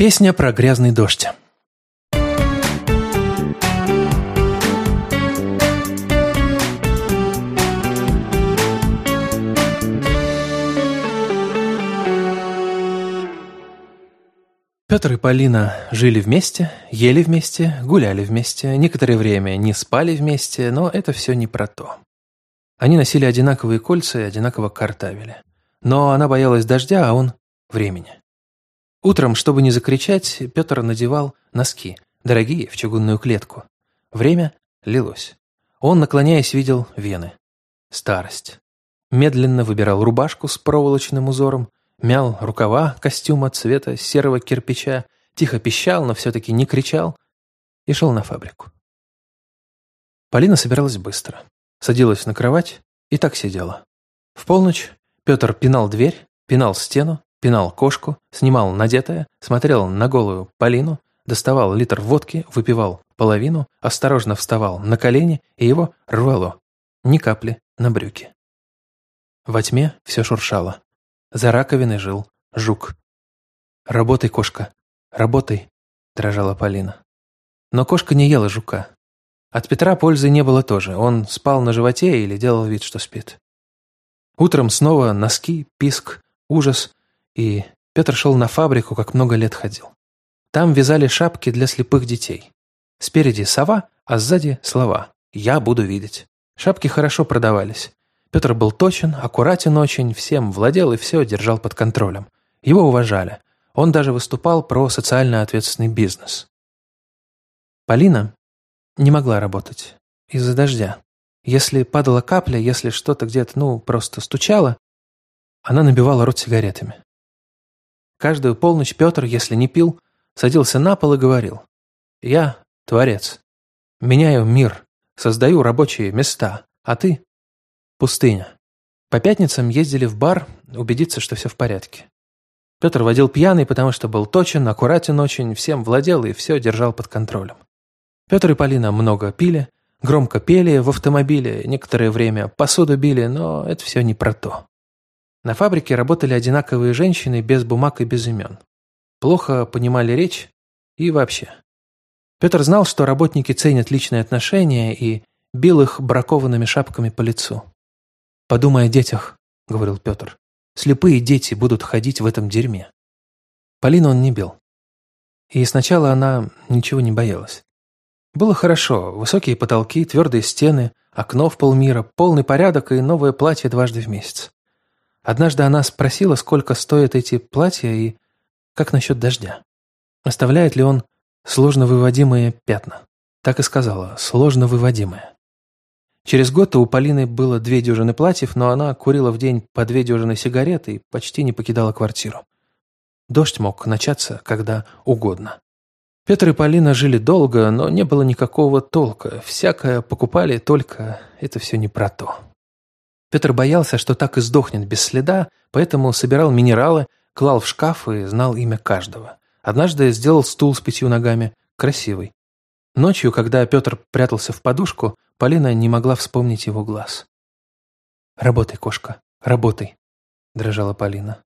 Песня про грязный дождь. Петр и Полина жили вместе, ели вместе, гуляли вместе, некоторое время не спали вместе, но это все не про то. Они носили одинаковые кольца и одинаково картавили. Но она боялась дождя, а он – времени. Утром, чтобы не закричать, Петр надевал носки, дорогие, в чугунную клетку. Время лилось. Он, наклоняясь, видел вены. Старость. Медленно выбирал рубашку с проволочным узором, мял рукава костюма цвета серого кирпича, тихо пищал, но все-таки не кричал, и шел на фабрику. Полина собиралась быстро. Садилась на кровать и так сидела. В полночь Петр пинал дверь, пинал стену, пинал кошку, снимал надетое, смотрел на голую Полину, доставал литр водки, выпивал половину, осторожно вставал на колени, и его рвало. Ни капли на брюки. Во тьме все шуршало. За раковиной жил жук. «Работай, кошка, работай», – дрожала Полина. Но кошка не ела жука. От Петра пользы не было тоже. Он спал на животе или делал вид, что спит. Утром снова носки, писк, ужас, и Петр шел на фабрику, как много лет ходил. Там вязали шапки для слепых детей. Спереди сова, а сзади слова «Я буду видеть». Шапки хорошо продавались. Петр был точен, аккуратен очень, всем владел и все держал под контролем. Его уважали. Он даже выступал про социально ответственный бизнес. Полина не могла работать из-за дождя. Если падала капля, если что-то где-то, ну, просто стучало, она набивала рот сигаретами. Каждую полночь Петр, если не пил, садился на пол и говорил. «Я – творец. Меняю мир, создаю рабочие места, а ты – пустыня». По пятницам ездили в бар убедиться, что все в порядке. Петр водил пьяный, потому что был точен, аккуратен очень, всем владел и все держал под контролем. Петр и Полина много пили, громко пели в автомобиле, некоторое время посуду били, но это все не про то. На фабрике работали одинаковые женщины без бумаг и без имен. Плохо понимали речь и вообще. Петр знал, что работники ценят личные отношения и бил их бракованными шапками по лицу. «Подумай о детях», — говорил Петр. «Слепые дети будут ходить в этом дерьме». Полину он не бил. И сначала она ничего не боялась. Было хорошо, высокие потолки, твердые стены, окно в полмира, полный порядок и новое платье дважды в месяц. Однажды она спросила, сколько стоят эти платья и как насчет дождя. Оставляет ли он сложно выводимые пятна? Так и сказала, сложно выводимые. Через год у Полины было две дюжины платьев, но она курила в день по две дюжины сигарет и почти не покидала квартиру. Дождь мог начаться когда угодно. Петр и Полина жили долго, но не было никакого толка. Всякое покупали, только это все не про то. Петр боялся, что так и сдохнет без следа, поэтому собирал минералы, клал в шкаф и знал имя каждого. Однажды сделал стул с пятью ногами, красивый. Ночью, когда Петр прятался в подушку, Полина не могла вспомнить его глаз. «Работай, кошка, работай», – дрожала Полина.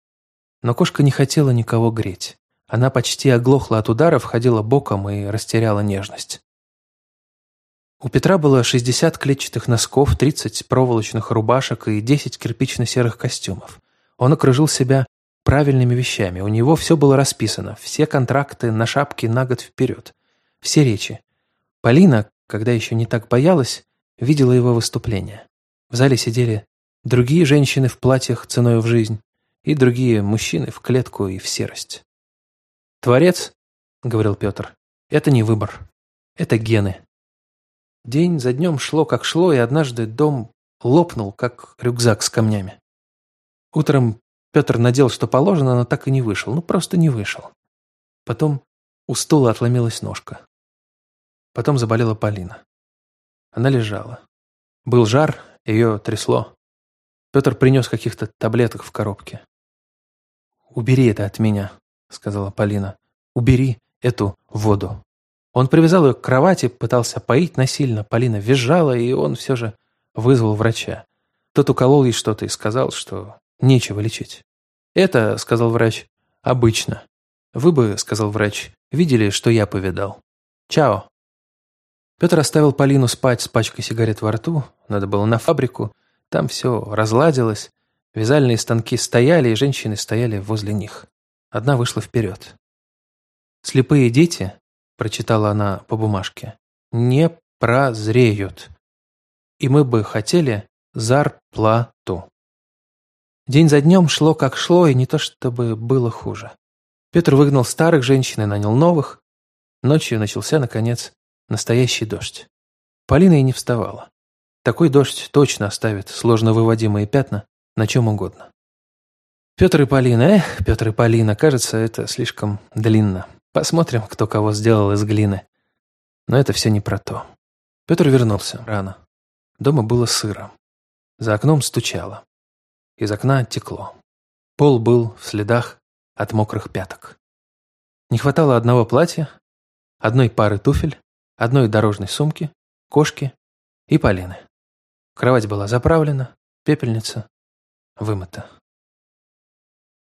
Но кошка не хотела никого греть. Она почти оглохла от ударов, ходила боком и растеряла нежность. У Петра было 60 клетчатых носков, 30 проволочных рубашек и 10 кирпично-серых костюмов. Он окружил себя правильными вещами. У него все было расписано, все контракты на шапке на год вперед, все речи. Полина, когда еще не так боялась, видела его выступления. В зале сидели другие женщины в платьях ценой в жизнь и другие мужчины в клетку и в серость. «Творец», — говорил Петр, — «это не выбор, это гены». День за днем шло, как шло, и однажды дом лопнул, как рюкзак с камнями. Утром Петр надел, что положено, но так и не вышел. Ну, просто не вышел. Потом у стула отломилась ножка. Потом заболела Полина. Она лежала. Был жар, ее трясло. Петр принес каких-то таблеток в коробке. «Убери это от меня», — сказала Полина. «Убери эту воду». Он привязал ее к кровати, пытался поить насильно. Полина визжала, и он все же вызвал врача. Тот уколол ей что-то и сказал, что нечего лечить. «Это, — сказал врач, — обычно. Вы бы, сказал врач, видели, что я повидал. Чао. Петр оставил Полину спать с пачкой сигарет во рту. Надо было на фабрику. Там все разладилось. Вязальные станки стояли, и женщины стояли возле них. Одна вышла вперед. «Слепые дети», — прочитала она по бумажке, — «не прозреют. И мы бы хотели зарплату». День за днем шло как шло, и не то чтобы было хуже. Петр выгнал старых женщин и нанял новых. Ночью начался, наконец, настоящий дождь. Полина и не вставала. Такой дождь точно оставит сложно выводимые пятна на чем угодно. Петр и Полина, эх, Петр и Полина, кажется, это слишком длинно. Посмотрим, кто кого сделал из глины. Но это все не про то. Петр вернулся рано. Дома было сыро. За окном стучало. Из окна текло. Пол был в следах от мокрых пяток. Не хватало одного платья, одной пары туфель, одной дорожной сумки, кошки и Полины. Кровать была заправлена, пепельница вымыта.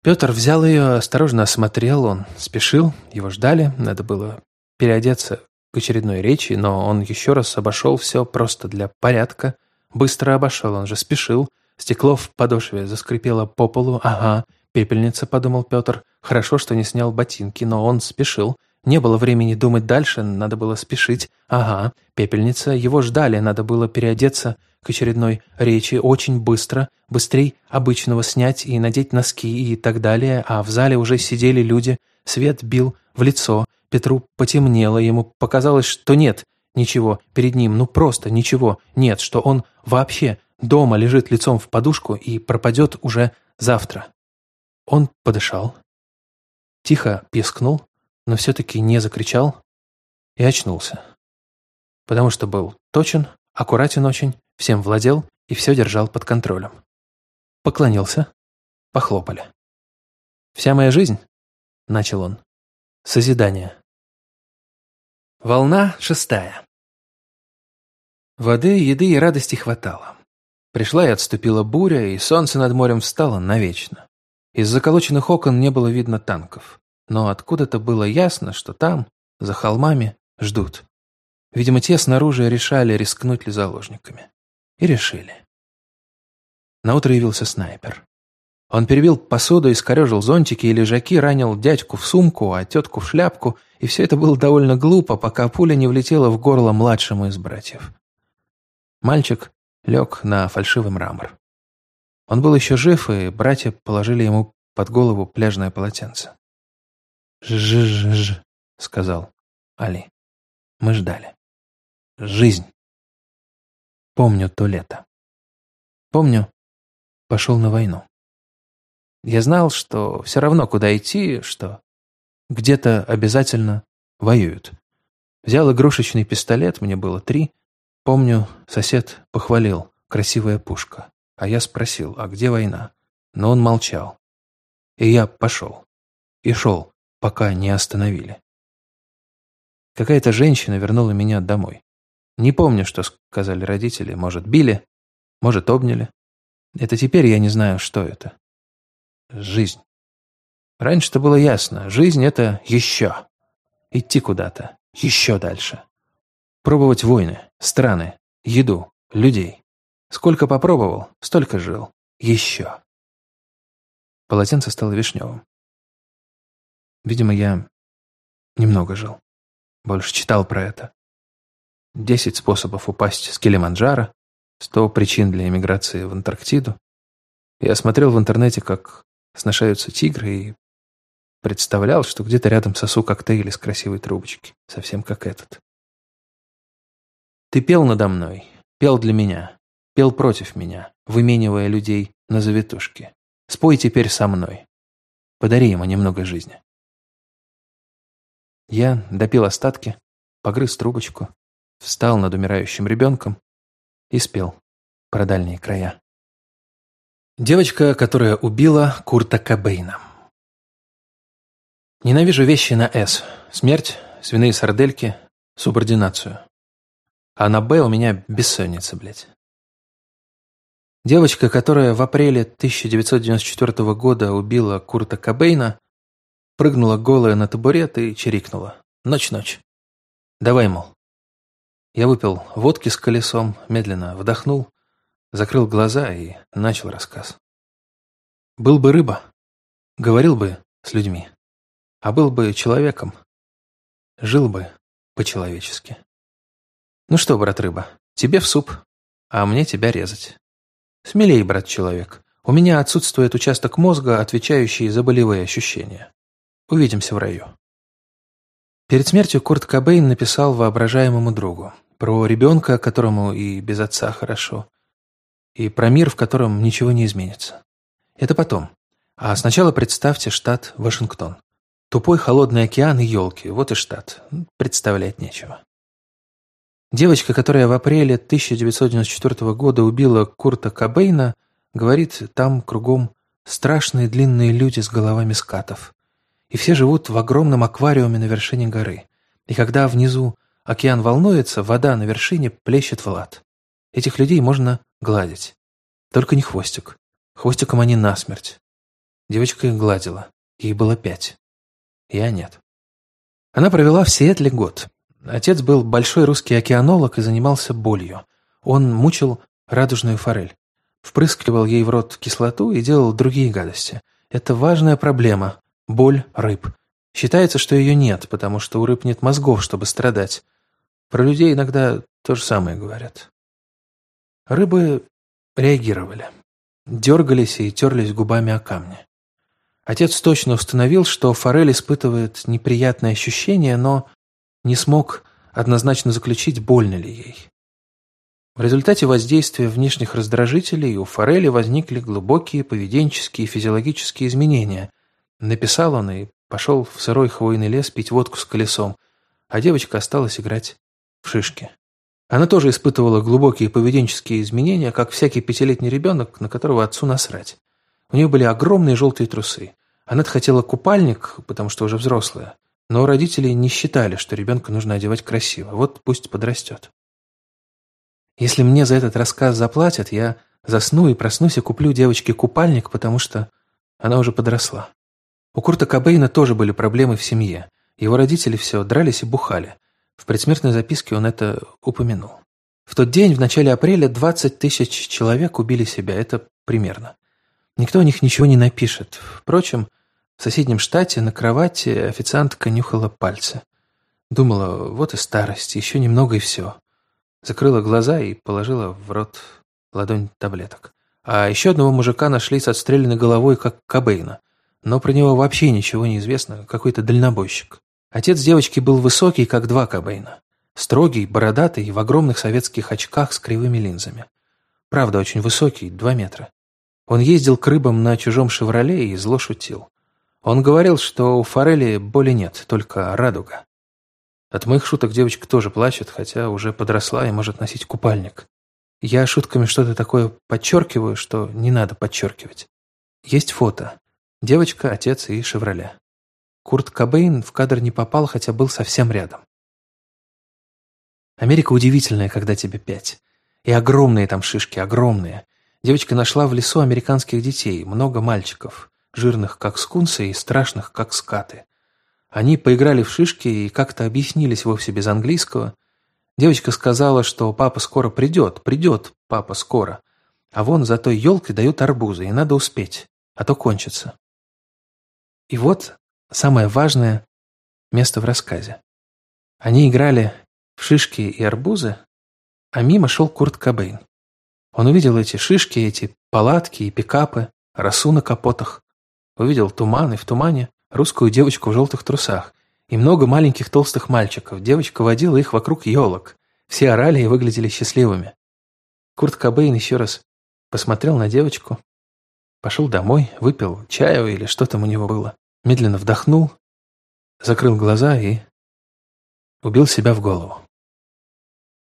Петр взял ее, осторожно осмотрел, он спешил, его ждали, надо было переодеться к очередной речи, но он еще раз обошел все просто для порядка, быстро обошел, он же спешил, стекло в подошве заскрипело по полу, ага, пепельница, подумал Петр, хорошо, что не снял ботинки, но он спешил, не было времени думать дальше, надо было спешить. Ага, пепельница, его ждали, надо было переодеться к очередной речи очень быстро, быстрей обычного снять и надеть носки и так далее, а в зале уже сидели люди, свет бил в лицо, Петру потемнело, ему показалось, что нет ничего перед ним, ну просто ничего, нет, что он вообще дома лежит лицом в подушку и пропадет уже завтра. Он подышал, тихо пискнул, но все-таки не закричал и очнулся. Потому что был точен, аккуратен очень, всем владел и все держал под контролем. Поклонился, похлопали. «Вся моя жизнь», — начал он, — «созидание». Волна шестая. Воды, еды и радости хватало. Пришла и отступила буря, и солнце над морем встало навечно. Из заколоченных окон не было видно танков но откуда-то было ясно, что там, за холмами, ждут. Видимо, те снаружи решали, рискнуть ли заложниками. И решили. Наутро явился снайпер. Он перебил посуду, искорежил зонтики и лежаки, ранил дядьку в сумку, а тетку в шляпку, и все это было довольно глупо, пока пуля не влетела в горло младшему из братьев. Мальчик лег на фальшивый мрамор. Он был еще жив, и братья положили ему под голову пляжное полотенце. «Ж-ж-ж», — сказал Али. Мы ждали. Жизнь. Помню то лето. Помню, пошел на войну. Я знал, что все равно куда идти, что где-то обязательно воюют. Взял игрушечный пистолет, мне было три. Помню, сосед похвалил, красивая пушка. А я спросил, а где война? Но он молчал. И я пошел. И шел, пока не остановили. Какая-то женщина вернула меня домой. Не помню, что сказали родители. Может, били, может, обняли. Это теперь я не знаю, что это. Жизнь. Раньше-то было ясно. Жизнь — это еще. Идти куда-то. Еще дальше. Пробовать войны, страны, еду, людей. Сколько попробовал, столько жил. Еще. Полотенце стало вишневым. Видимо, я немного жил. Больше читал про это. Десять способов упасть с Килиманджаро, сто причин для эмиграции в Антарктиду. Я смотрел в интернете, как сношаются тигры, и представлял, что где-то рядом сосу коктейль из красивой трубочки, совсем как этот. Ты пел надо мной, пел для меня, пел против меня, выменивая людей на завитушки. Спой теперь со мной. Подари ему немного жизни. Я допил остатки, погрыз трубочку, встал над умирающим ребенком и спел про дальние края. Девочка, которая убила Курта Кобейна. Ненавижу вещи на «С». Смерть, свиные сардельки, субординацию. А на «Б» у меня бессонница, блядь. Девочка, которая в апреле 1994 года убила Курта Кобейна, прыгнула голая на табурет и чирикнула. Ночь-ночь. Давай, мол. Я выпил водки с колесом, медленно вдохнул, закрыл глаза и начал рассказ. Был бы рыба, говорил бы с людьми, а был бы человеком, жил бы по-человечески. Ну что, брат рыба, тебе в суп, а мне тебя резать. Смелей, брат человек, у меня отсутствует участок мозга, отвечающий за болевые ощущения. Увидимся в раю. Перед смертью Курт Кобейн написал воображаемому другу про ребенка, которому и без отца хорошо, и про мир, в котором ничего не изменится. Это потом. А сначала представьте штат Вашингтон. Тупой холодный океан и елки. Вот и штат. Представлять нечего. Девочка, которая в апреле 1994 года убила Курта Кобейна, говорит, там кругом страшные длинные люди с головами скатов и все живут в огромном аквариуме на вершине горы. И когда внизу океан волнуется, вода на вершине плещет в лад. Этих людей можно гладить. Только не хвостик. Хвостиком они насмерть. Девочка их гладила. Ей было пять. Я нет. Она провела в Сиэтле год. Отец был большой русский океанолог и занимался болью. Он мучил радужную форель. Впрыскивал ей в рот кислоту и делал другие гадости. Это важная проблема, Боль рыб. Считается, что ее нет, потому что у рыб нет мозгов, чтобы страдать. Про людей иногда то же самое говорят. Рыбы реагировали. Дергались и терлись губами о камни. Отец точно установил, что форель испытывает неприятные ощущения, но не смог однозначно заключить, больно ли ей. В результате воздействия внешних раздражителей у форели возникли глубокие поведенческие и физиологические изменения, Написал он и пошел в сырой хвойный лес пить водку с колесом, а девочка осталась играть в шишки. Она тоже испытывала глубокие поведенческие изменения, как всякий пятилетний ребенок, на которого отцу насрать. У нее были огромные желтые трусы. Она хотела купальник, потому что уже взрослая, но родители не считали, что ребенка нужно одевать красиво. Вот пусть подрастет. Если мне за этот рассказ заплатят, я засну и проснусь и куплю девочке купальник, потому что она уже подросла. У Курта Кобейна тоже были проблемы в семье. Его родители все дрались и бухали. В предсмертной записке он это упомянул. В тот день, в начале апреля, 20 тысяч человек убили себя. Это примерно. Никто о них ничего не напишет. Впрочем, в соседнем штате на кровати официантка нюхала пальцы. Думала, вот и старость, еще немного и все. Закрыла глаза и положила в рот ладонь таблеток. А еще одного мужика нашли с отстрелянной головой, как Кобейна но про него вообще ничего не известно, какой-то дальнобойщик. Отец девочки был высокий, как два Кобейна. Строгий, бородатый, в огромных советских очках с кривыми линзами. Правда, очень высокий, два метра. Он ездил к рыбам на чужом «Шевроле» и зло шутил. Он говорил, что у форели боли нет, только радуга. От моих шуток девочка тоже плачет, хотя уже подросла и может носить купальник. Я шутками что-то такое подчеркиваю, что не надо подчеркивать. Есть фото. Девочка, отец и «Шевроле». Курт Кобейн в кадр не попал, хотя был совсем рядом. Америка удивительная, когда тебе пять. И огромные там шишки, огромные. Девочка нашла в лесу американских детей, много мальчиков, жирных, как скунсы, и страшных, как скаты. Они поиграли в шишки и как-то объяснились вовсе без английского. Девочка сказала, что папа скоро придет, придет папа скоро. А вон за той елкой дают арбузы, и надо успеть, а то кончится. И вот самое важное место в рассказе. Они играли в шишки и арбузы, а мимо шел Курт Кобейн. Он увидел эти шишки, эти палатки и пикапы, росу на капотах. Увидел туман, и в тумане русскую девочку в желтых трусах и много маленьких толстых мальчиков. Девочка водила их вокруг елок. Все орали и выглядели счастливыми. Курт Кобейн еще раз посмотрел на девочку, пошел домой, выпил чаю или что там у него было медленно вдохнул, закрыл глаза и убил себя в голову.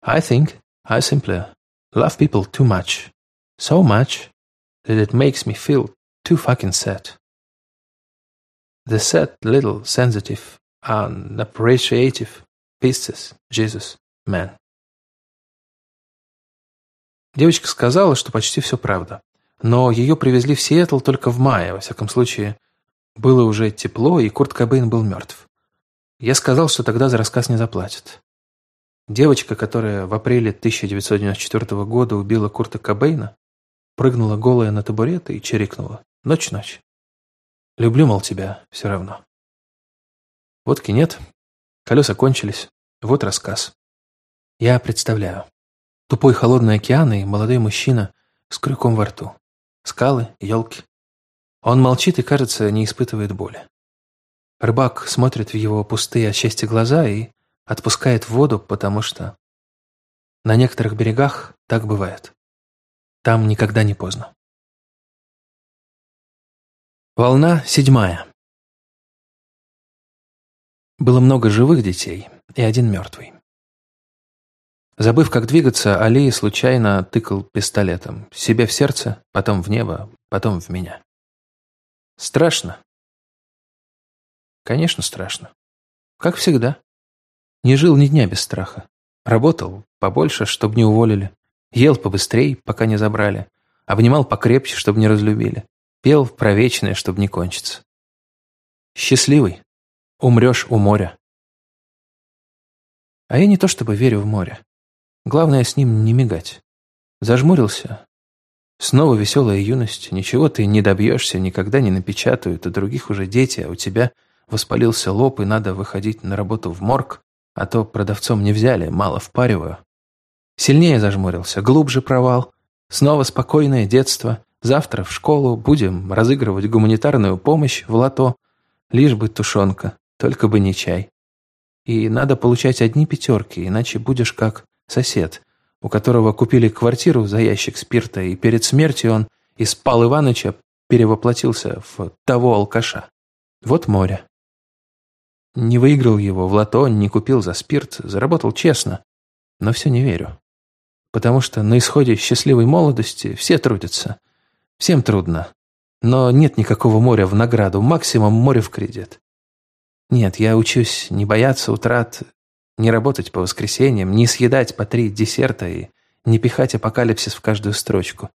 I think I simply love people too much, so much that it makes me feel too fucking sad. The sad little sensitive unappreciative pieces, Jesus, man. Девочка сказала, что почти все правда. Но ее привезли в Сиэтл только в мае, во всяком случае, Было уже тепло, и Курт Кобейн был мертв. Я сказал, что тогда за рассказ не заплатят. Девочка, которая в апреле 1994 года убила Курта Кобейна, прыгнула голая на табурет и чирикнула. Ночь-ночь. Люблю, мол, тебя все равно. Водки нет, колеса кончились, вот рассказ. Я представляю. Тупой холодный океан и молодой мужчина с крюком во рту. Скалы, елки. Он молчит и, кажется, не испытывает боли. Рыбак смотрит в его пустые от счастья глаза и отпускает в воду, потому что на некоторых берегах так бывает. Там никогда не поздно. Волна седьмая. Было много живых детей и один мертвый. Забыв, как двигаться, Али случайно тыкал пистолетом. Себе в сердце, потом в небо, потом в меня. Страшно? Конечно, страшно. Как всегда. Не жил ни дня без страха. Работал побольше, чтобы не уволили. Ел побыстрей, пока не забрали. Обнимал покрепче, чтобы не разлюбили. Пел про вечное, чтобы не кончиться. Счастливый. Умрешь у моря. А я не то чтобы верю в море. Главное с ним не мигать. Зажмурился. Снова веселая юность. Ничего ты не добьешься, никогда не напечатают, у других уже дети, а у тебя воспалился лоб, и надо выходить на работу в морг, а то продавцом не взяли, мало впариваю. Сильнее зажмурился, глубже провал. Снова спокойное детство. Завтра в школу будем разыгрывать гуманитарную помощь в лото. Лишь бы тушенка, только бы не чай. И надо получать одни пятерки, иначе будешь как сосед, у которого купили квартиру за ящик спирта, и перед смертью он из Пал Иваныча перевоплотился в того алкаша. Вот море. Не выиграл его в лото, не купил за спирт, заработал честно, но все не верю. Потому что на исходе счастливой молодости все трудятся. Всем трудно. Но нет никакого моря в награду, максимум море в кредит. Нет, я учусь не бояться утрат, не работать по воскресеньям, не съедать по три десерта и не пихать апокалипсис в каждую строчку.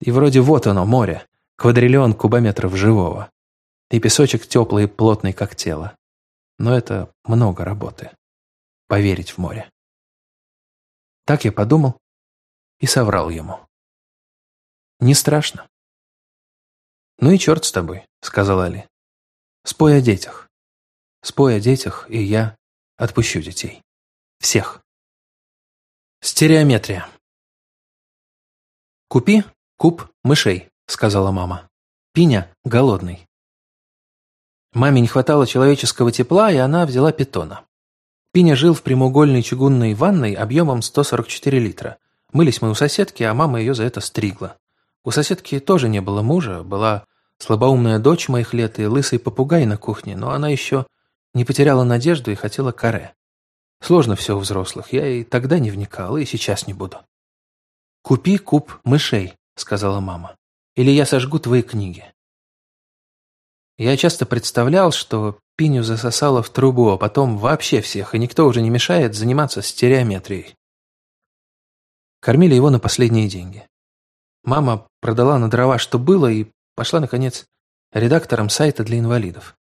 И вроде вот оно, море, квадриллион кубометров живого. И песочек теплый и плотный, как тело. Но это много работы. Поверить в море. Так я подумал и соврал ему. Не страшно. «Ну и черт с тобой», — сказал Али. «Спой о детях. Спой о детях, и я Отпущу детей. Всех. Стереометрия. «Купи куб мышей», — сказала мама. «Пиня голодный». Маме не хватало человеческого тепла, и она взяла питона. Пиня жил в прямоугольной чугунной ванной объемом 144 литра. Мылись мы у соседки, а мама ее за это стригла. У соседки тоже не было мужа, была слабоумная дочь моих лет и лысый попугай на кухне, но она еще не потеряла надежду и хотела каре. Сложно все у взрослых. Я и тогда не вникала, и сейчас не буду. «Купи куб мышей», — сказала мама. «Или я сожгу твои книги». Я часто представлял, что пиню засосало в трубу, а потом вообще всех, и никто уже не мешает заниматься стереометрией. Кормили его на последние деньги. Мама продала на дрова, что было, и пошла, наконец, редактором сайта для инвалидов.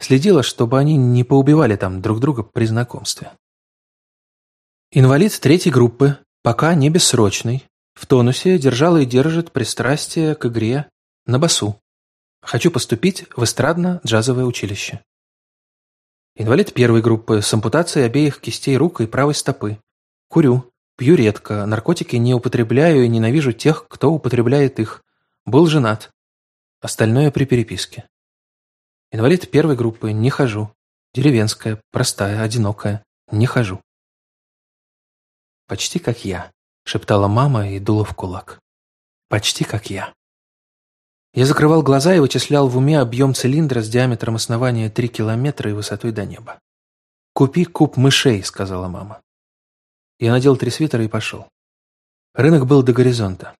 Следила, чтобы они не поубивали там друг друга при знакомстве. Инвалид третьей группы, пока не бессрочный, в тонусе держал и держит пристрастие к игре на басу. Хочу поступить в эстрадно-джазовое училище. Инвалид первой группы с ампутацией обеих кистей рук и правой стопы. Курю, пью редко, наркотики не употребляю и ненавижу тех, кто употребляет их. Был женат. Остальное при переписке. Инвалид первой группы, не хожу. Деревенская, простая, одинокая, не хожу. Почти как я, шептала мама и дула в кулак. Почти как я. Я закрывал глаза и вычислял в уме объем цилиндра с диаметром основания 3 километра и высотой до неба. «Купи куб мышей», — сказала мама. Я надел три свитера и пошел. Рынок был до горизонта.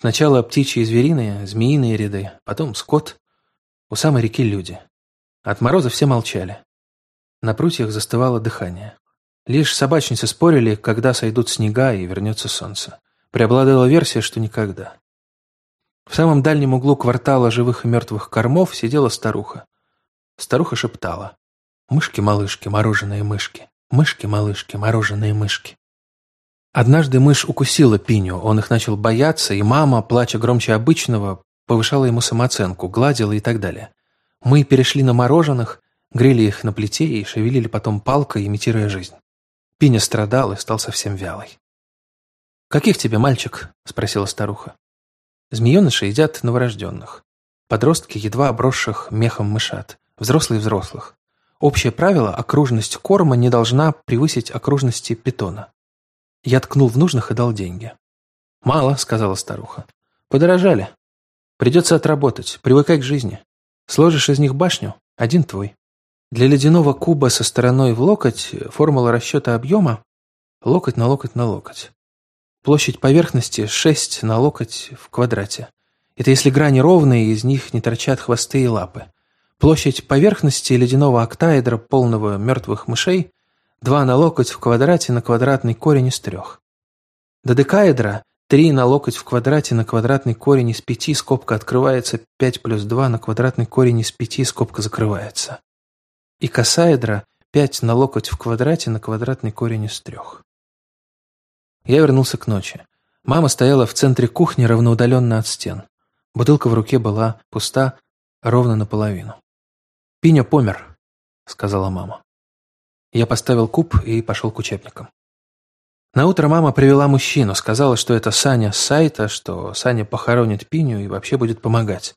Сначала птичьи и звериные, змеиные ряды, потом скот, у самой реки люди. От мороза все молчали. На прутьях застывало дыхание. Лишь собачницы спорили, когда сойдут снега и вернется солнце. Преобладала версия, что никогда. В самом дальнем углу квартала живых и мертвых кормов сидела старуха. Старуха шептала. «Мышки-малышки, мороженые мышки. Мышки-малышки, мороженые мышки». Однажды мышь укусила Пиню, он их начал бояться, и мама, плача громче обычного, повышала ему самооценку, гладила и так далее. Мы перешли на мороженых, грели их на плите и шевелили потом палкой, имитируя жизнь. Пиня страдал и стал совсем вялый. «Каких тебе, мальчик?» – спросила старуха. Змееныши едят новорожденных. Подростки, едва обросших мехом мышат. Взрослые взрослых. Общее правило – окружность корма не должна превысить окружности питона. Я ткнул в нужных и дал деньги. «Мало», – сказала старуха. «Подорожали. Придется отработать, привыкай к жизни. Сложишь из них башню – один твой. Для ледяного куба со стороной в локоть формула расчета объема – локоть на локоть на локоть. Площадь поверхности 6 на локоть в квадрате. Это если грани ровные, из них не торчат хвосты и лапы. Площадь поверхности ледяного октаэдра, полного мертвых мышей, 2 на локоть в квадрате на квадратный корень из трех. Додекаэдра 3 на локоть в квадрате на квадратный корень из 5, скобка открывается, 5 плюс 2 на квадратный корень из 5, скобка закрывается. И косаэдра 5 на локоть в квадрате на квадратный корень из трех. Я вернулся к ночи. Мама стояла в центре кухни, равноудаленно от стен. Бутылка в руке была пуста ровно наполовину. «Пиня помер», — сказала мама. Я поставил куб и пошел к учебникам. Наутро мама привела мужчину, сказала, что это Саня с сайта, что Саня похоронит Пиню и вообще будет помогать.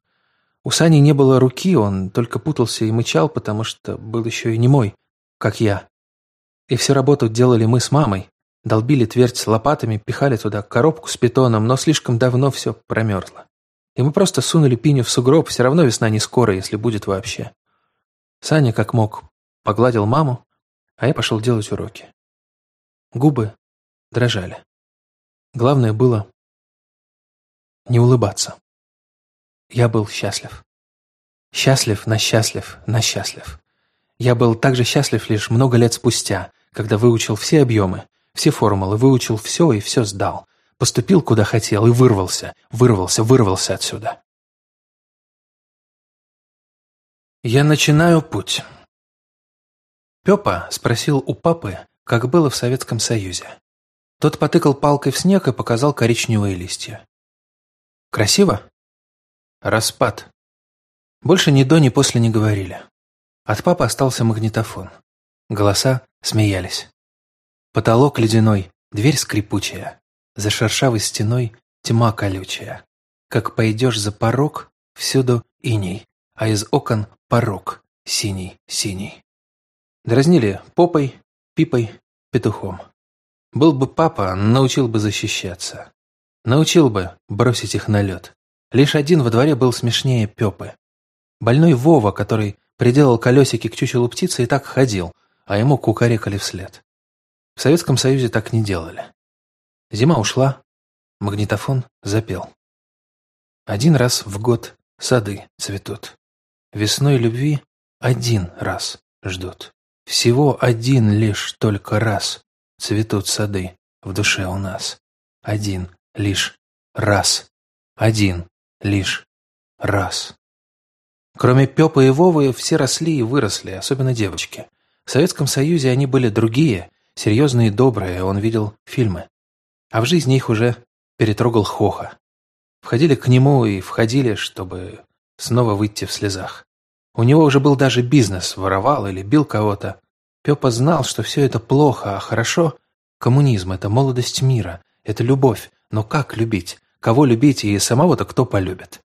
У Сани не было руки, он только путался и мычал, потому что был еще и не мой, как я. И всю работу делали мы с мамой, Долбили твердь лопатами, пихали туда коробку с питоном, но слишком давно все промерзло. И мы просто сунули пиню в сугроб, все равно весна не скоро, если будет вообще. Саня, как мог, погладил маму, а я пошел делать уроки. Губы дрожали. Главное было не улыбаться. Я был счастлив. Счастлив на счастлив на счастлив. Я был также счастлив лишь много лет спустя, когда выучил все объемы, все формулы, выучил все и все сдал. Поступил, куда хотел, и вырвался, вырвался, вырвался отсюда. Я начинаю путь. Пепа спросил у папы, как было в Советском Союзе. Тот потыкал палкой в снег и показал коричневые листья. Красиво? Распад. Больше ни до, ни после не говорили. От папы остался магнитофон. Голоса смеялись. Потолок ледяной, дверь скрипучая, За шершавой стеной тьма колючая. Как пойдешь за порог, всюду иней, А из окон порог синий-синий. Дразнили попой, пипой, петухом. Был бы папа, научил бы защищаться. Научил бы бросить их на лед. Лишь один во дворе был смешнее Пепы. Больной Вова, который приделал колесики к чучелу птицы и так ходил, а ему кукарекали вслед. В Советском Союзе так не делали. Зима ушла, магнитофон запел. Один раз в год сады цветут. Весной любви один раз ждут. Всего один лишь только раз цветут сады в душе у нас. Один лишь раз. Один лишь раз. Кроме Пёпа и Вовы, все росли и выросли, особенно девочки. В Советском Союзе они были другие, серьезные и добрые, он видел фильмы. А в жизни их уже перетрогал Хоха. Входили к нему и входили, чтобы снова выйти в слезах. У него уже был даже бизнес, воровал или бил кого-то. Пепа знал, что все это плохо, а хорошо. Коммунизм – это молодость мира, это любовь. Но как любить? Кого любить и самого-то кто полюбит?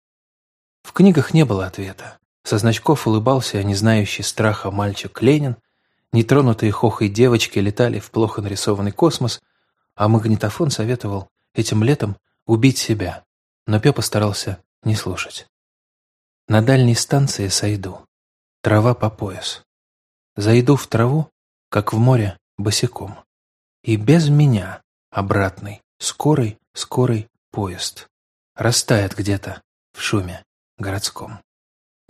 В книгах не было ответа. Со значков улыбался не знающий страха мальчик Ленин, Нетронутые хохой девочки летали в плохо нарисованный космос, а магнитофон советовал этим летом убить себя, но Пепа старался не слушать. На дальней станции сойду, трава по пояс. Зайду в траву, как в море, босиком. И без меня обратный, скорый, скорый поезд. Растает где-то в шуме городском.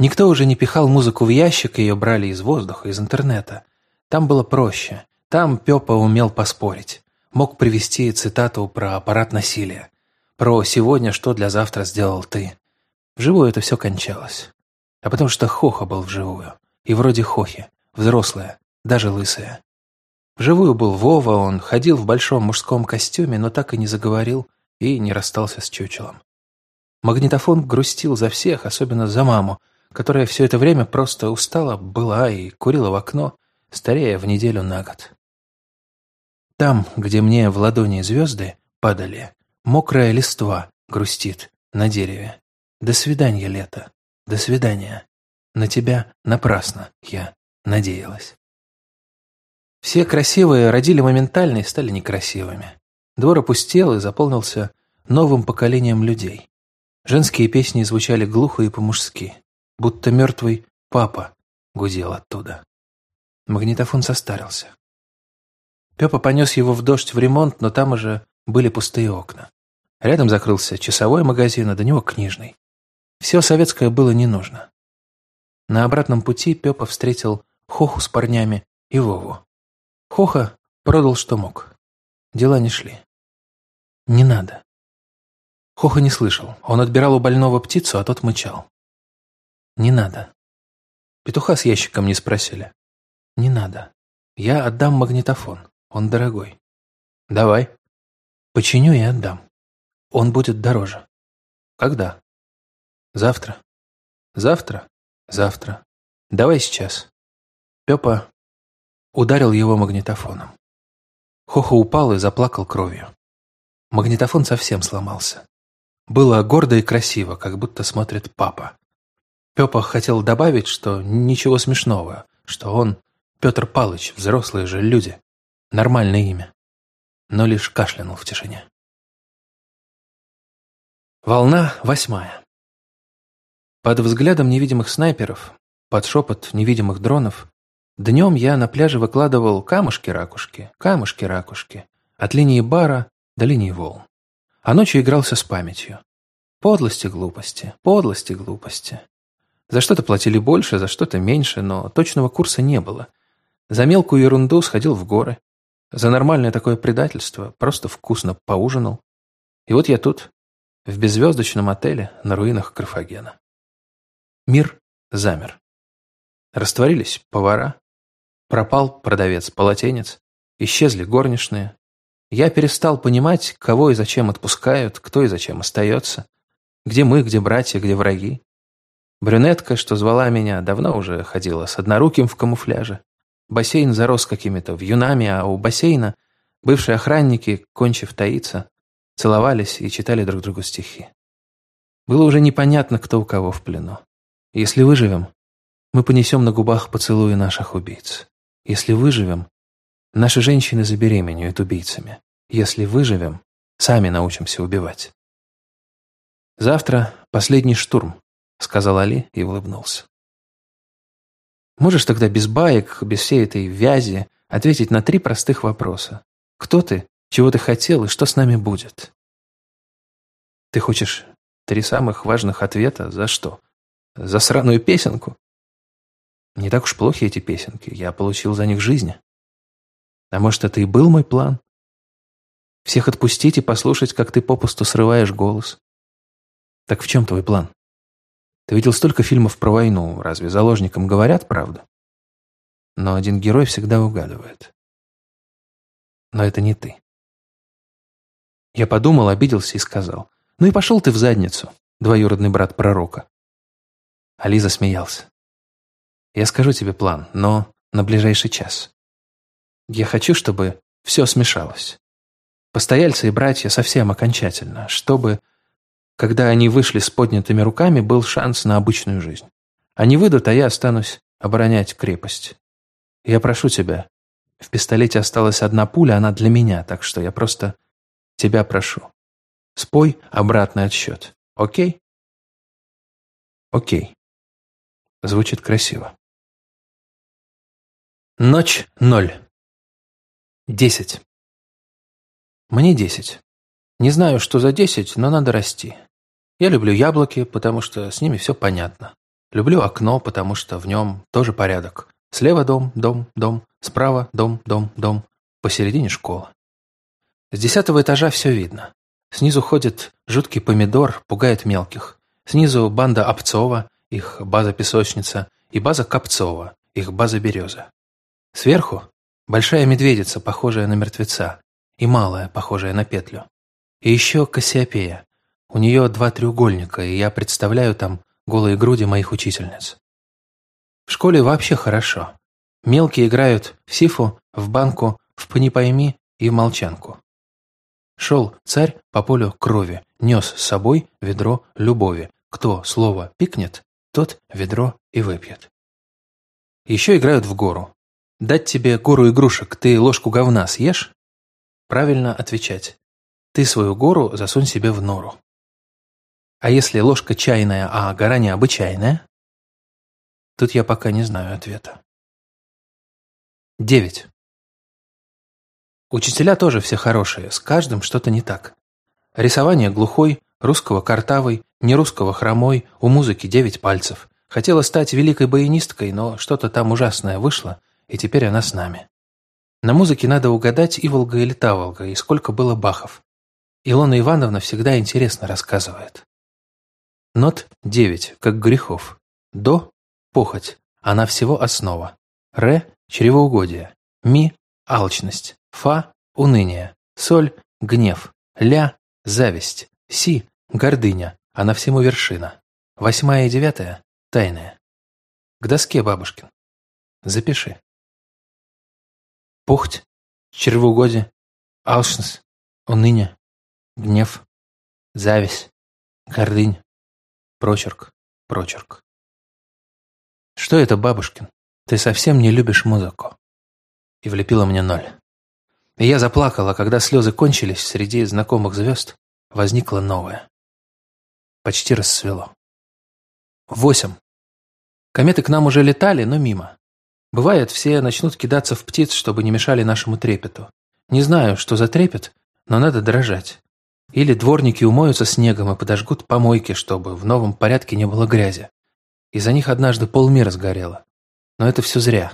Никто уже не пихал музыку в ящик, ее брали из воздуха, из интернета. Там было проще. Там Пепа умел поспорить. Мог привести цитату про аппарат насилия. Про «сегодня что для завтра сделал ты». Вживую это все кончалось. А потому что Хоха был вживую. И вроде Хохи, взрослая, даже лысая. Вживую был Вова, он ходил в большом мужском костюме, но так и не заговорил и не расстался с чучелом. Магнитофон грустил за всех, особенно за маму, которая все это время просто устала, была и курила в окно, старея в неделю на год. Там, где мне в ладони звезды падали, мокрая листва грустит на дереве. До свидания, лето. До свидания. На тебя напрасно я надеялась. Все красивые родили моментально и стали некрасивыми. Двор опустел и заполнился новым поколением людей. Женские песни звучали глухо и по-мужски, будто мертвый папа гудел оттуда. Магнитофон состарился. Пепа понес его в дождь в ремонт, но там уже были пустые окна. Рядом закрылся часовой магазин, а до него книжный. Все советское было не нужно. На обратном пути Пепа встретил Хоху с парнями и Вову. Хоха продал что мог. Дела не шли. Не надо. Хоха не слышал. Он отбирал у больного птицу, а тот мычал. Не надо. Петуха с ящиком не спросили. Не надо. Я отдам магнитофон. Он дорогой. Давай. Починю и отдам. Он будет дороже. Когда? Завтра. Завтра? Завтра. Давай сейчас. Пепа ударил его магнитофоном. Хоха упал и заплакал кровью. Магнитофон совсем сломался. Было гордо и красиво, как будто смотрит папа. Пепа хотел добавить, что ничего смешного, что он Петр Палыч, взрослые же люди, нормальное имя, но лишь кашлянул в тишине. Волна восьмая. Под взглядом невидимых снайперов, под шепот невидимых дронов, днем я на пляже выкладывал камушки-ракушки, камушки-ракушки, от линии бара до линии волн. А ночью игрался с памятью. Подлости глупости, подлости глупости. За что-то платили больше, за что-то меньше, но точного курса не было. За мелкую ерунду сходил в горы. За нормальное такое предательство просто вкусно поужинал. И вот я тут, в беззвездочном отеле на руинах Карфагена. Мир замер. Растворились повара. Пропал продавец-полотенец. Исчезли горничные. Я перестал понимать, кого и зачем отпускают, кто и зачем остается. Где мы, где братья, где враги. Брюнетка, что звала меня, давно уже ходила с одноруким в камуфляже. Бассейн зарос какими-то вьюнами, а у бассейна бывшие охранники, кончив таиться, целовались и читали друг другу стихи. Было уже непонятно, кто у кого в плену. Если выживем, мы понесем на губах поцелуи наших убийц. Если выживем, наши женщины забеременеют убийцами. Если выживем, сами научимся убивать. «Завтра последний штурм», — сказал Али и улыбнулся. «Можешь тогда без баек, без всей этой вязи ответить на три простых вопроса. Кто ты, чего ты хотел и что с нами будет?» «Ты хочешь три самых важных ответа? За что?» За сраную песенку? Не так уж плохи эти песенки. Я получил за них жизнь. А может, это и был мой план? Всех отпустить и послушать, как ты попусту срываешь голос. Так в чем твой план? Ты видел столько фильмов про войну. Разве заложникам говорят правду? Но один герой всегда угадывает. Но это не ты. Я подумал, обиделся и сказал. Ну и пошел ты в задницу, двоюродный брат пророка. Ализа смеялся. «Я скажу тебе план, но на ближайший час. Я хочу, чтобы все смешалось. Постояльцы и братья совсем окончательно, чтобы, когда они вышли с поднятыми руками, был шанс на обычную жизнь. Они выйдут, а я останусь оборонять крепость. Я прошу тебя, в пистолете осталась одна пуля, она для меня, так что я просто тебя прошу. Спой обратный отсчет, окей? Окей. Звучит красиво. Ночь ноль. Десять. Мне десять. Не знаю, что за десять, но надо расти. Я люблю яблоки, потому что с ними все понятно. Люблю окно, потому что в нем тоже порядок. Слева дом, дом, дом, справа дом, дом, дом, посередине школа. С десятого этажа все видно. Снизу ходит жуткий помидор, пугает мелких. Снизу банда Обцова, их база-песочница, и база Копцова, их база-береза. Сверху большая медведица, похожая на мертвеца, и малая, похожая на петлю. И еще Кассиопея. У нее два треугольника, и я представляю там голые груди моих учительниц. В школе вообще хорошо. Мелкие играют в сифу, в банку, в «не пойми» и в молчанку. Шел царь по полю крови, нес с собой ведро любови. Кто слово пикнет, тот ведро и выпьет. Еще играют в гору. Дать тебе гору игрушек, ты ложку говна съешь? Правильно отвечать. Ты свою гору засунь себе в нору. А если ложка чайная, а гора необычайная? Тут я пока не знаю ответа. 9. Учителя тоже все хорошие, с каждым что-то не так. Рисование глухой, русского картавый, нерусского хромой, у музыки девять пальцев. Хотела стать великой баянисткой, но что-то там ужасное вышло, и теперь она с нами. На музыке надо угадать Иволга или Таволга, и сколько было бахов. Илона Ивановна всегда интересно рассказывает. Нот 9, как грехов. До – похоть, она всего основа. Ре – чревоугодие. Ми – алчность. Фа – уныние. Соль – гнев. Ля – зависть. Си – гордыня, она всему вершина. Восьмая и девятая – тайная. К доске, бабушкин. Запиши. Пухть, чревоугодие, алчность, уныние, гнев, зависть, гордынь, прочерк, прочерк. Что это, бабушкин? Ты совсем не любишь музыку. И влепила мне ноль. И я заплакала, когда слезы кончились, среди знакомых звезд возникло новое. Почти рассвело. Восемь. Кометы к нам уже летали, но мимо. Бывает, все начнут кидаться в птиц, чтобы не мешали нашему трепету. Не знаю, что за трепет, но надо дрожать. Или дворники умоются снегом и подожгут помойки, чтобы в новом порядке не было грязи. Из-за них однажды полмира сгорело. Но это все зря.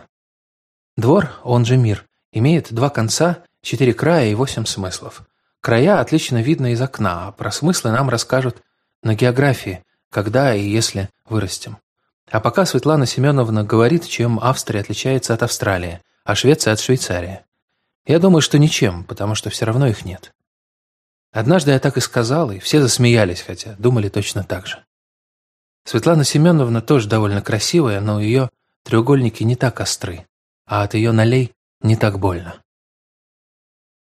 Двор, он же мир, имеет два конца, четыре края и восемь смыслов. Края отлично видно из окна, а про смыслы нам расскажут на географии, когда и если вырастем. А пока Светлана Семеновна говорит, чем Австрия отличается от Австралии, а Швеция от Швейцарии. Я думаю, что ничем, потому что все равно их нет. Однажды я так и сказал, и все засмеялись, хотя думали точно так же. Светлана Семеновна тоже довольно красивая, но ее треугольники не так остры, а от ее налей не так больно.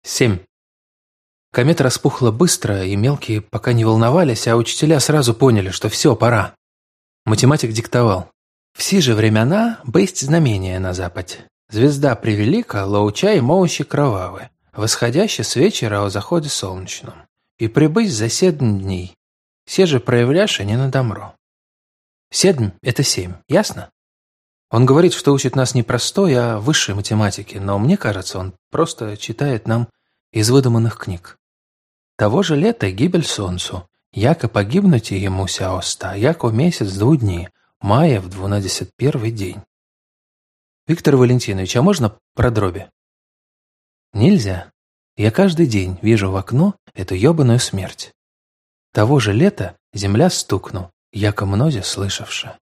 7. Комета распухла быстро, и мелкие пока не волновались, а учителя сразу поняли, что все, пора. Математик диктовал. «Все же времена бысть знамения на западе. Звезда превелика, лоучай мовощи кровавы, восходяще с вечера о заходе солнечном. И прибыть за седм дней. Все же проявляши не на домро. Седм – это семь, ясно? Он говорит, что учит нас не простой, а высшей математике, но мне кажется, он просто читает нам из выдуманных книг. Того же лета гибель солнцу, яко погибнуть ему ся оста, яко месяц дву дни, мая в двунадесят первый день. Виктор Валентинович, а можно про дроби? Нельзя. Я каждый день вижу в окно эту ебаную смерть. Того же лета земля стукну, яко мнозе слышавши.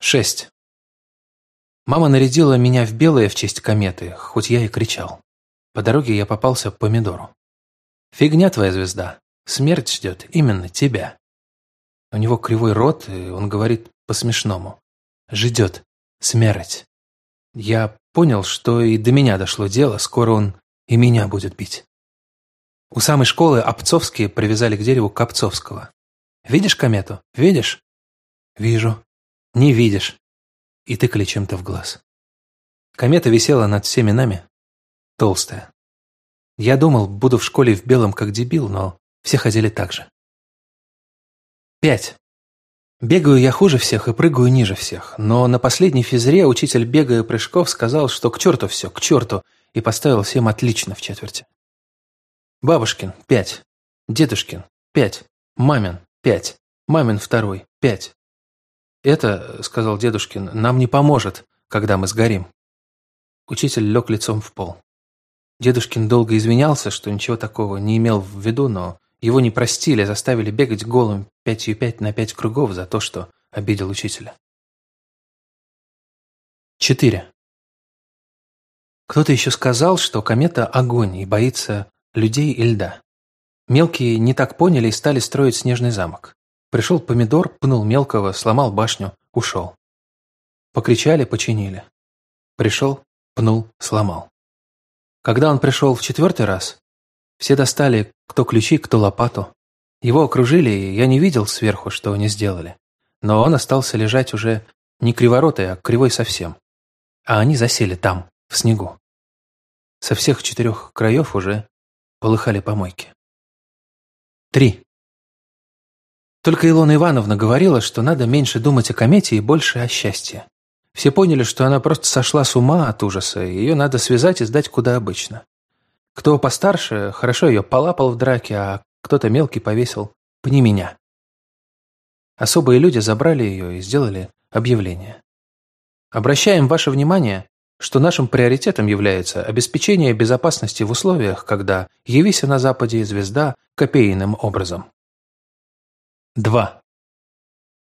Шесть. Мама нарядила меня в белое в честь кометы, хоть я и кричал. По дороге я попался помидору. «Фигня твоя звезда. Смерть ждет именно тебя». У него кривой рот, и он говорит по-смешному. «Ждет. Смерть». Я понял, что и до меня дошло дело, скоро он и меня будет бить. У самой школы Обцовские привязали к дереву Копцовского. «Видишь комету? Видишь?» «Вижу». «Не видишь». И тыкали чем-то в глаз. Комета висела над всеми нами, толстая. Я думал, буду в школе в белом как дебил, но все ходили так же. Пять. Бегаю я хуже всех и прыгаю ниже всех, но на последней физре учитель бега и прыжков сказал, что к черту все, к черту, и поставил всем отлично в четверти. Бабушкин – пять. Дедушкин – пять. Мамин – пять. Мамин второй – пять. Это, сказал дедушкин, нам не поможет, когда мы сгорим. Учитель лег лицом в пол. Дедушкин долго извинялся, что ничего такого не имел в виду, но его не простили, а заставили бегать голым пятью пять на пять кругов за то, что обидел учителя. 4. Кто-то еще сказал, что комета – огонь и боится людей и льда. Мелкие не так поняли и стали строить снежный замок. Пришел помидор, пнул мелкого, сломал башню, ушел. Покричали, починили. Пришел, пнул, сломал. Когда он пришел в четвертый раз, все достали кто ключи, кто лопату. Его окружили, и я не видел сверху, что они сделали. Но он остался лежать уже не криворотый, а кривой совсем а они засели там, в снегу. Со всех четырех краев уже полыхали помойки. Три. Только Илона Ивановна говорила, что надо меньше думать о комете и больше о счастье. Все поняли, что она просто сошла с ума от ужаса, и ее надо связать и сдать куда обычно. Кто постарше, хорошо ее полапал в драке, а кто-то мелкий повесил «пни меня». Особые люди забрали ее и сделали объявление. Обращаем ваше внимание, что нашим приоритетом является обеспечение безопасности в условиях, когда явись на Западе звезда копейным образом. 2.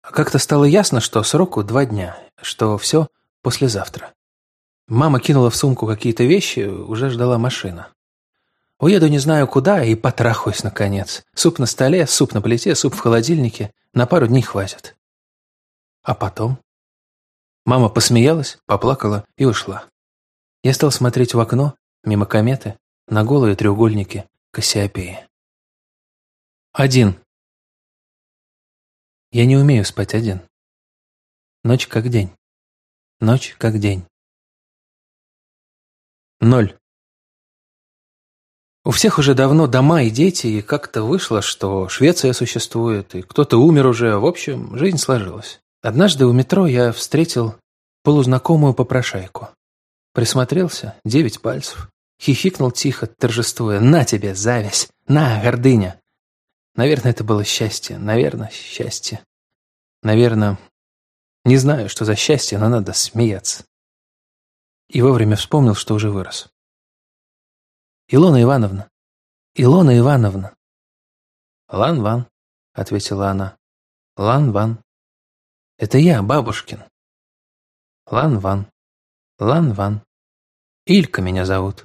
Как-то стало ясно, что сроку два дня, что все послезавтра. Мама кинула в сумку какие-то вещи, уже ждала машина. Уеду не знаю куда и потрахаюсь, наконец. Суп на столе, суп на плите, суп в холодильнике. На пару дней хватит. А потом? Мама посмеялась, поплакала и ушла. Я стал смотреть в окно, мимо кометы, на голые треугольники Кассиопеи. Один. Я не умею спать один. Ночь как день. Ночь как день. Ноль. У всех уже давно дома и дети, и как-то вышло, что Швеция существует, и кто-то умер уже. В общем, жизнь сложилась. Однажды у метро я встретил полузнакомую попрошайку. Присмотрелся, девять пальцев. Хихикнул тихо, торжествуя. «На тебе, зависть! На, гордыня!» Наверное, это было счастье. Наверное, счастье. Наверное, не знаю, что за счастье, но надо смеяться. И вовремя вспомнил, что уже вырос. «Илона Ивановна! Илона Ивановна!» «Лан-Ван», — ответила она. «Лан-Ван». Это я, бабушкин. Лан-Ван. Лан-Ван. Илька меня зовут.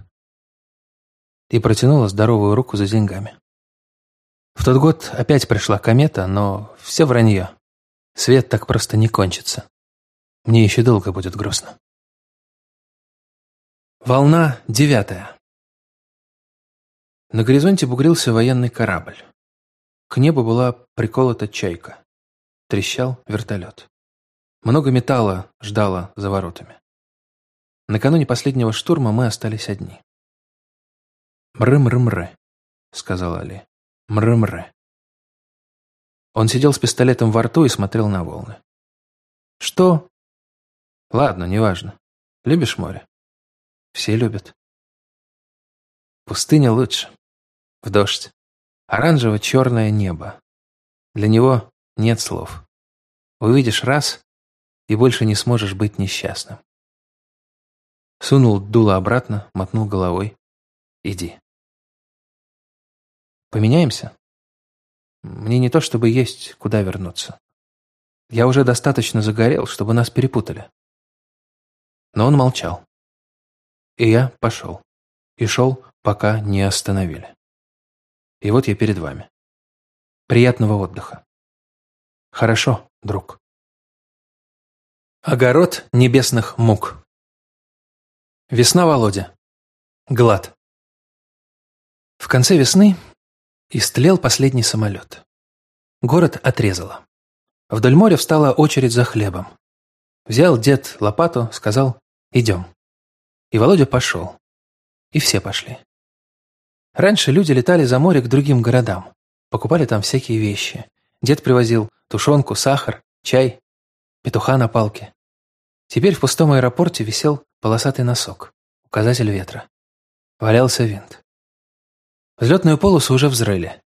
И протянула здоровую руку за деньгами. В тот год опять пришла комета, но все вранье. Свет так просто не кончится. Мне еще долго будет грустно. Волна девятая. На горизонте бугрился военный корабль. К небу была приколота чайка. Трещал вертолет. Много металла ждало за воротами. Накануне последнего штурма мы остались одни. «Мры-мры-мры», — сказал Али. «Мры-мры». Он сидел с пистолетом во рту и смотрел на волны. «Что?» «Ладно, неважно. Любишь море?» «Все любят». «Пустыня лучше. В дождь. Оранжево-черное небо. Для него нет слов. Увидишь раз, и больше не сможешь быть несчастным. Сунул дуло обратно, мотнул головой. Иди. Поменяемся? Мне не то, чтобы есть, куда вернуться. Я уже достаточно загорел, чтобы нас перепутали. Но он молчал. И я пошел. И шел, пока не остановили. И вот я перед вами. Приятного отдыха. Хорошо, друг. Огород небесных мук. Весна Володя. Глад. В конце весны истлел последний самолет. Город отрезало. Вдоль моря встала очередь за хлебом. Взял дед лопату, сказал «идем». И Володя пошел. И все пошли. Раньше люди летали за море к другим городам. Покупали там всякие вещи. Дед привозил тушенку, сахар, чай, петуха на палке. Теперь в пустом аэропорте висел полосатый носок, указатель ветра. Валялся винт. Взлетную полосу уже взрыли.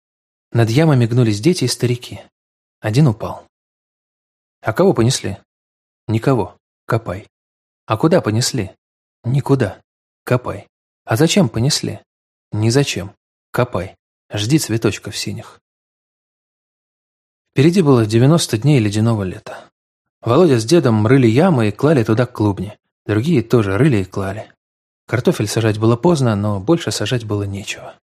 Над ямами гнулись дети и старики. Один упал. А кого понесли? Никого. Копай. А куда понесли? Никуда. Копай. А зачем понесли? Ни зачем. Копай. Жди цветочков синих. Впереди было 90 дней ледяного лета. Володя с дедом рыли ямы и клали туда клубни. Другие тоже рыли и клали. Картофель сажать было поздно, но больше сажать было нечего.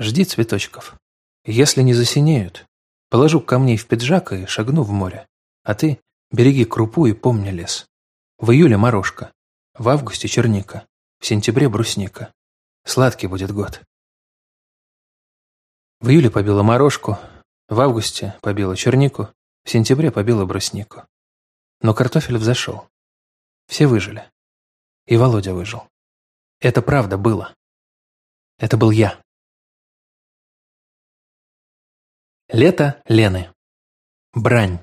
Жди цветочков. Если не засинеют, положу камней в пиджак и шагну в море. А ты береги крупу и помни лес. В июле морожка, в августе черника, в сентябре брусника. Сладкий будет год. В июле побила морожку, в августе побила чернику, в сентябре побила бруснику. Но картофель взошел. Все выжили. И Володя выжил. Это правда было. Это был я. Лето Лены. Брань.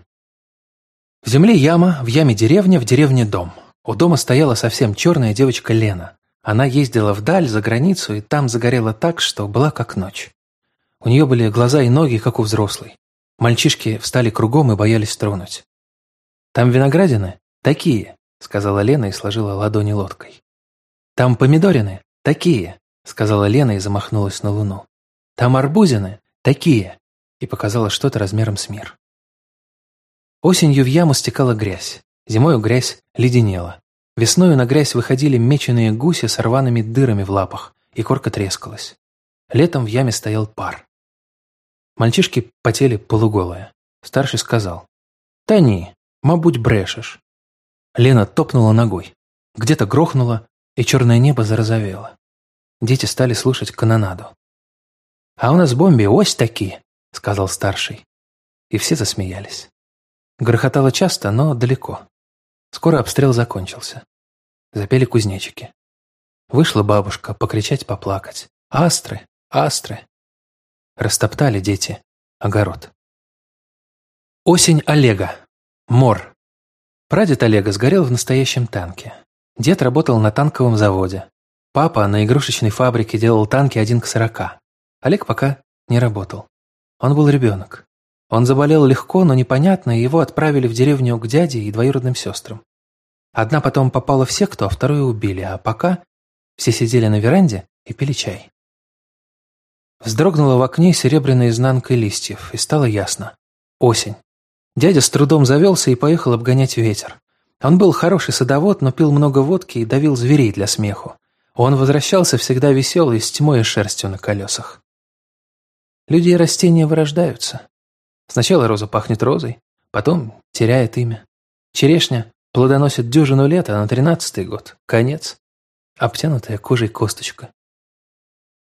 В земле яма, в яме деревня, в деревне дом. У дома стояла совсем черная девочка Лена. Она ездила вдаль, за границу, и там загорела так, что была как ночь. У нее были глаза и ноги, как у взрослой. Мальчишки встали кругом и боялись тронуть. «Там виноградины? Такие», — сказала Лена и сложила ладони лодкой. «Там помидорины? Такие», — сказала Лена и замахнулась на луну. «Там арбузины? Такие», — и показала что-то размером с мир. Осенью в яму стекала грязь, зимою грязь леденела. Весною на грязь выходили меченые гуси с рваными дырами в лапах, и корка трескалась. Летом в яме стоял пар. Мальчишки потели полуголые. Старший сказал. «Та мабуть, брешешь». Лена топнула ногой. Где-то грохнуло, и черное небо зарозовело. Дети стали слушать канонаду. «А у нас в бомбе ось такие», — сказал старший. И все засмеялись. Грохотало часто, но далеко. Скоро обстрел закончился. Запели кузнечики. Вышла бабушка покричать, поплакать. «Астры! Астры!» Растоптали дети огород. Осень Олега. Мор. Прадед Олега сгорел в настоящем танке. Дед работал на танковом заводе. Папа на игрушечной фабрике делал танки один к сорока. Олег пока не работал. Он был ребенок. Он заболел легко, но непонятно, и его отправили в деревню к дяде и двоюродным сестрам. Одна потом попала в секту, а вторую убили, а пока все сидели на веранде и пили чай. Вздрогнула в окне серебряной изнанкой листьев, и стало ясно. Осень. Дядя с трудом завелся и поехал обгонять ветер. Он был хороший садовод, но пил много водки и давил зверей для смеху. Он возвращался всегда веселый, с тьмой и шерстью на колесах. Люди и растения вырождаются. Сначала роза пахнет розой, потом теряет имя. Черешня плодоносит дюжину лет, а на тринадцатый год – конец. Обтянутая кожей косточка.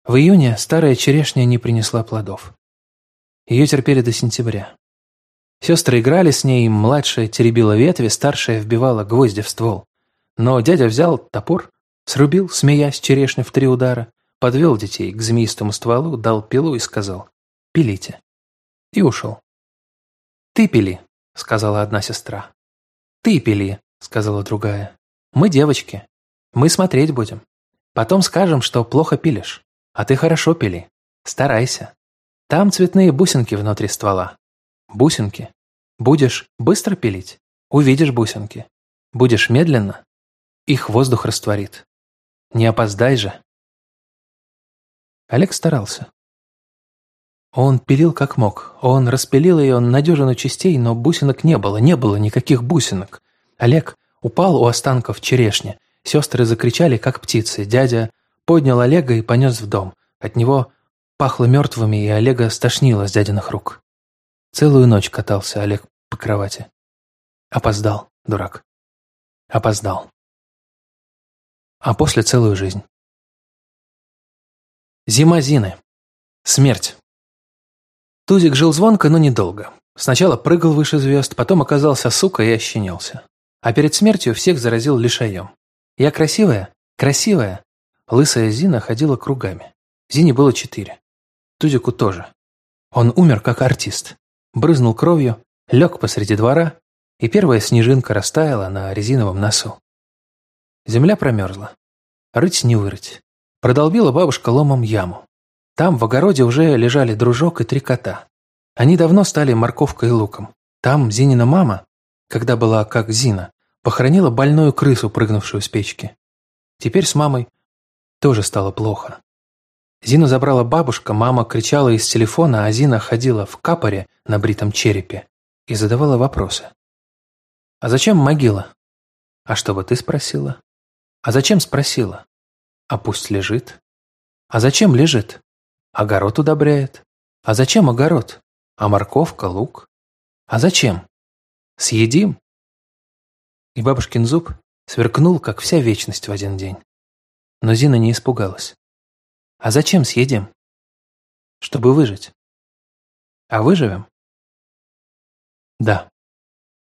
В июне старая черешня не принесла плодов. Ее терпели до сентября. Сестры играли с ней, младшая теребила ветви, старшая вбивала гвозди в ствол. Но дядя взял топор, срубил, смеясь, черешню в три удара, подвел детей к змеистому стволу, дал пилу и сказал «Пилите». И ушел. «Ты пили», — сказала одна сестра. «Ты пили», — сказала другая. «Мы девочки. Мы смотреть будем. Потом скажем, что плохо пилишь. А ты хорошо пили. Старайся. Там цветные бусинки внутри ствола. Бусинки. Будешь быстро пилить, увидишь бусинки. Будешь медленно, их воздух растворит. Не опоздай же. Олег старался. Он пилил как мог. Он распилил ее на дюжину частей, но бусинок не было, не было никаких бусинок. Олег упал у останков черешни. Сестры закричали, как птицы. Дядя поднял Олега и понес в дом. От него пахло мертвыми, и Олега стошнило с дядиных рук. Целую ночь катался Олег по кровати. Опоздал, дурак. Опоздал. А после целую жизнь. Зима Зины. Смерть. Тузик жил звонко, но недолго. Сначала прыгал выше звезд, потом оказался сука и ощенился. А перед смертью всех заразил лишаем. Я красивая? Красивая? Лысая Зина ходила кругами. Зине было четыре. Тузику тоже. Он умер как артист. Брызнул кровью, лег посреди двора, и первая снежинка растаяла на резиновом носу. Земля промерзла. Рыть не вырыть. Продолбила бабушка ломом яму. Там в огороде уже лежали дружок и три кота. Они давно стали морковкой и луком. Там Зинина мама, когда была как Зина, похоронила больную крысу, прыгнувшую с печки. Теперь с мамой тоже стало плохо. Зину забрала бабушка, мама кричала из телефона, а Зина ходила в капоре на бритом черепе и задавала вопросы. «А зачем могила?» «А что бы ты спросила?» «А зачем спросила?» «А пусть лежит». «А зачем лежит?» «Огород удобряет». «А зачем огород?» «А морковка, лук?» «А зачем?» «Съедим». И бабушкин зуб сверкнул, как вся вечность в один день. Но Зина не испугалась. А зачем съедим? Чтобы выжить. А выживем? Да.